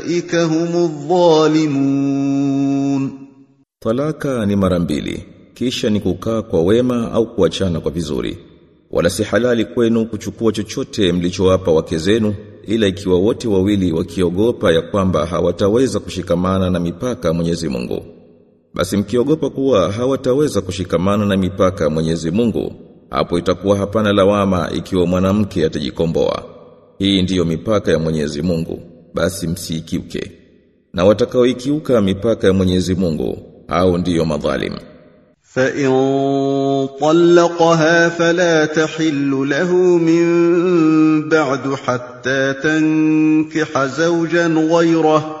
فاولئك هم الظالمون Talaka ni mara mbili, kisha ni kukaa kwa wema au kuachana kwa vizuri. Wala si halali kwenu kuchukua chochote mlichowapa wake zenu ila ikiwa wote wawili wakiogopa ya kwamba hawataweza kushikamana na mipaka Mwenyezi Mungu. Basi mkiogopa kuwa hawataweza kushikamana na mipaka Mwenyezi Mungu, hapo itakuwa hapana lawama ikiwa mwanamke atajikomboa. Hii ndiyo mipaka ya Mwenyezi Mungu, Basi msiikiuke. Na watakaoikiuka mipaka ya Mwenyezi Mungu, hao ndiyo madhalim. فإن طلقها فلا تحل له من بعد حتى تنكح زوجا غيره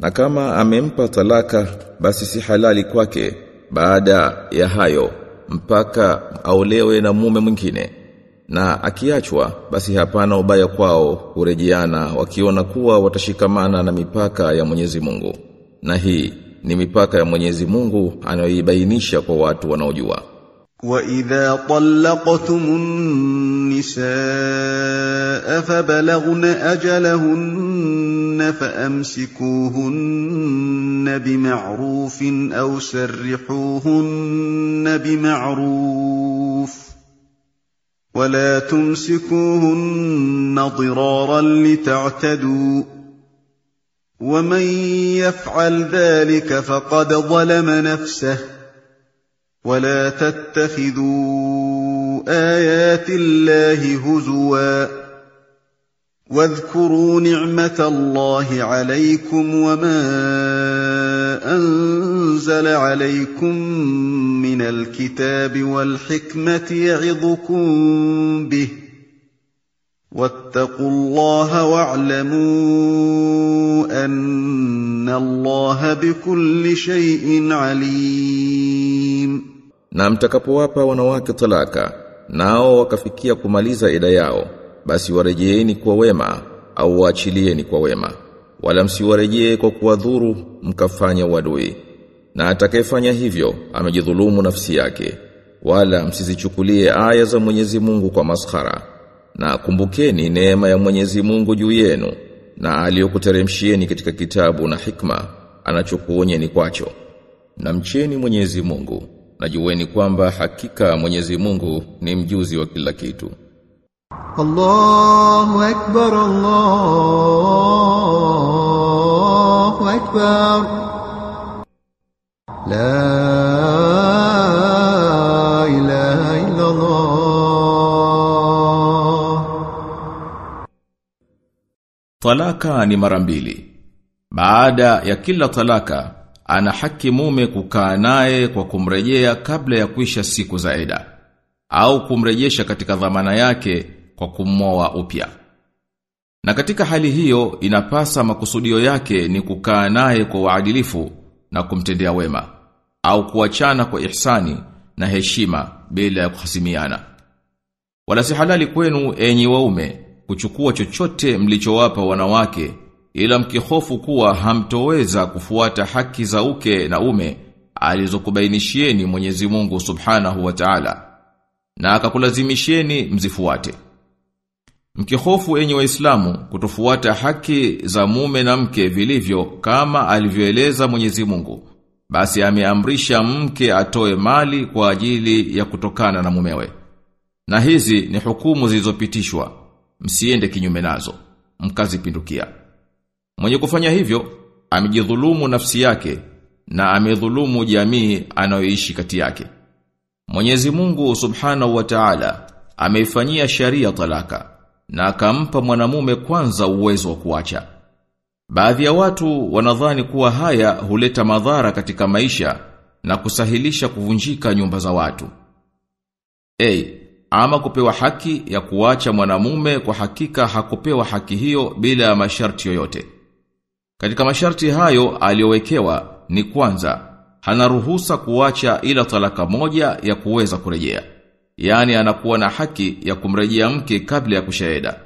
Na kama amempa talaka basi si halali kwake baada ya hayo mpaka aolewe na mume mwingine. Na akiachwa basi hapana ubaya kwao kurejeana wakiona kuwa watashikamana na mipaka ya Mwenyezi Mungu. Na hii ni mipaka ya Mwenyezi Mungu anayoibainisha kwa watu wanaojua. وإذا طلقتم النساء فبلغن أجلهن فأمسكوهن بمعروف أو سرحوهن بمعروف ولا تمسكوهن ضرارا لتعتدوا ومن يفعل ذلك فقد ظلم نفسه ولا تتخذوا آيات الله هزوا واذكروا نعمة الله عليكم وما أنزل عليكم من الكتاب والحكمة يعظكم به واتقوا الله واعلموا أن الله بكل شيء عليم. Na mtakapowapa wanawake talaka, nao wakafikia kumaliza ida yao, basi warejeeni kwa wema au waachilieni kwa wema. Wala msiwarejee kwa kuwadhuru mkafanya wadui Na atakayefanya hivyo amejidhulumu nafsi yake. Wala msizichukulie aya za Mwenyezi Mungu kwa maskhara. Na kumbukeni neema ya Mwenyezi Mungu juu yenu na aliyokuteremshieni katika kitabu na hikma anachokuonyeni kwacho. Na mcheni Mwenyezi Mungu najueni kwamba hakika Mwenyezi Mungu ni mjuzi wa kila kitu. الله أكبر الله أكبر لا إله إلا الله Talaka ni mara mbili. Baada ya kila talaka, ana haki mume kukaa naye kwa kumrejea kabla ya kuisha siku za eda au kumrejesha katika dhamana yake kwa kumwoa upya. Na katika hali hiyo inapasa makusudio yake ni kukaa naye kwa uadilifu na kumtendea wema au kuachana kwa ihsani na heshima bila ya kuhasimiana. Wala si halali kwenu enyi waume kuchukua chochote mlichowapa wanawake ila mkihofu kuwa hamtoweza kufuata haki za uke na ume alizokubainishieni Mwenyezi Mungu Subhanahu wa Ta'ala na akakulazimisheni mzifuate. Mkihofu enyi Waislamu kutofuata haki za mume na mke vilivyo kama alivyoeleza Mwenyezi Mungu, basi ameamrisha mke atoe mali kwa ajili ya kutokana na mumewe. Na hizi ni hukumu zilizopitishwa, msiende kinyume nazo, mkazipindukia. Mwenye kufanya hivyo, amejidhulumu nafsi yake na amedhulumu jamii anayoishi kati yake. Mwenyezi Mungu Subhanahu wa Ta'ala ameifanyia sharia talaka na akampa mwanamume kwanza uwezo wa kuacha. Baadhi ya watu wanadhani kuwa haya huleta madhara katika maisha na kusahilisha kuvunjika nyumba za watu. A. Ama kupewa haki ya kuacha mwanamume kwa hakika hakupewa haki hiyo bila masharti yoyote. Katika masharti hayo aliyowekewa ni kwanza hana ruhusa kuacha ila talaka moja ya kuweza kurejea. Yaani anakuwa na haki ya kumrejea mke kabla ya kushaeda.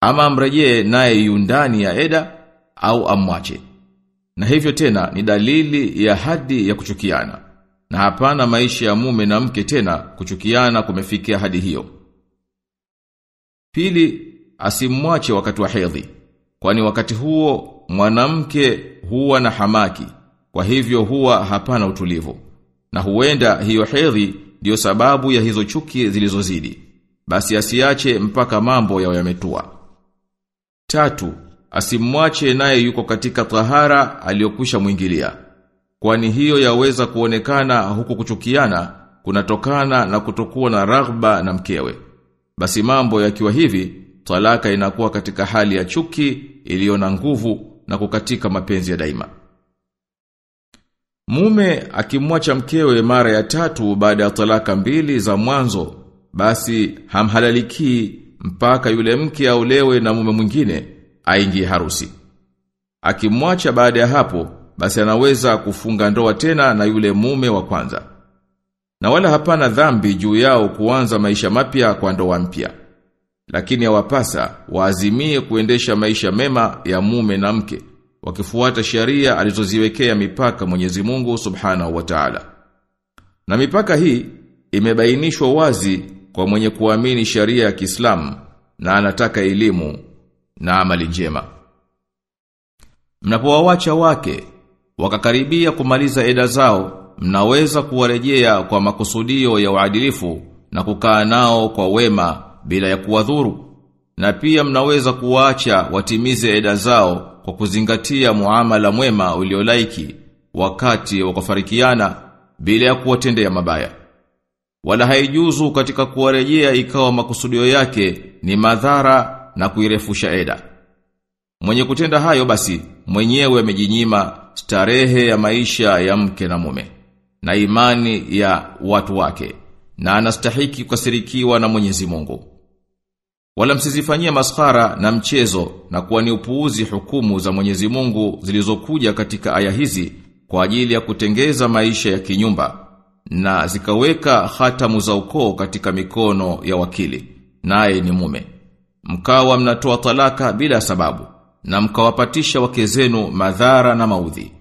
Ama amrejee naye yu ndani ya eda au amwache. Na hivyo tena ni dalili ya hadi ya kuchukiana. Na hapana maisha ya mume na mke tena kuchukiana kumefikia hadi hiyo. Pili, asimwache wakati wa hedhi. Kwani wakati huo mwanamke huwa na hamaki. Kwa hivyo huwa hapana utulivu. Na huenda hiyo hedhi ndiyo sababu ya hizo chuki zilizozidi. Basi asiache mpaka mambo yao yametua. Tatu, asimwache naye yuko katika tahara aliyokwisha mwingilia. Kwani hiyo yaweza kuonekana huku kuchukiana kunatokana na kutokuwa na raghba na mkewe. Basi mambo yakiwa hivi, talaka inakuwa katika hali ya chuki iliyo na nguvu na kukatika mapenzi ya daima. Mume akimwacha mkewe mara ya tatu baada ya talaka mbili za mwanzo, basi hamhalaliki mpaka yule mke aolewe na mume mwingine aingie harusi. Akimwacha baada ya hapo, basi anaweza kufunga ndoa tena na yule mume wa kwanza. Na wala hapana dhambi juu yao kuanza maisha mapya kwa ndoa mpya. Lakini hawapasa waazimie kuendesha maisha mema ya mume na mke wakifuata sheria alizoziwekea mipaka Mwenyezi Mungu Subhanahu wa Ta'ala. Na mipaka hii imebainishwa wazi kwa mwenye kuamini sheria ya Kiislamu na anataka elimu na amali njema. Mnapowawacha wake wakakaribia kumaliza eda zao, mnaweza kuwarejea kwa makusudio ya uadilifu na kukaa nao kwa wema bila ya kuwadhuru. Na pia mnaweza kuwaacha watimize eda zao kwa kuzingatia muamala mwema uliolaiki wakati wa kufarikiana bila ya kuwatendea mabaya. Wala haijuzu katika kuwarejea ikawa makusudio yake ni madhara na kuirefusha eda. Mwenye kutenda hayo basi mwenyewe amejinyima starehe ya maisha ya mke na mume na imani ya watu wake na anastahiki kukasirikiwa na Mwenyezi Mungu. Wala msizifanyia maskhara na mchezo na kuwa ni upuuzi hukumu za Mwenyezi Mungu zilizokuja katika aya hizi kwa ajili ya kutengeza maisha ya kinyumba na zikaweka hatamu za ukoo katika mikono ya wakili naye ni mume. Mkawa mnatoa talaka bila sababu na mkawapatisha wake zenu madhara na maudhi.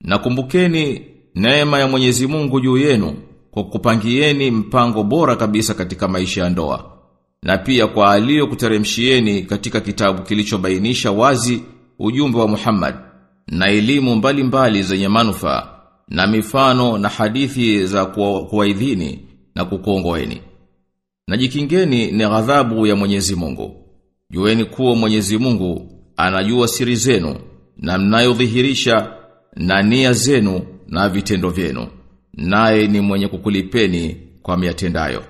nakumbukeni neema ya Mwenyezi Mungu juu yenu kwa kupangieni mpango bora kabisa katika maisha ya ndoa na pia kwa alio kuteremshieni katika kitabu kilichobainisha wazi ujumbe wa Muhammad na elimu mbalimbali zenye manufaa na mifano na hadithi za kuwaidhini na kukuongoeni. Na jikingeni ni ghadhabu ya Mwenyezi Mungu. Jueni kuwa Mwenyezi Mungu anajua siri zenu na mnayodhihirisha na nia zenu na vitendo vyenu. Naye ni mwenye kukulipeni kwa miatendayo.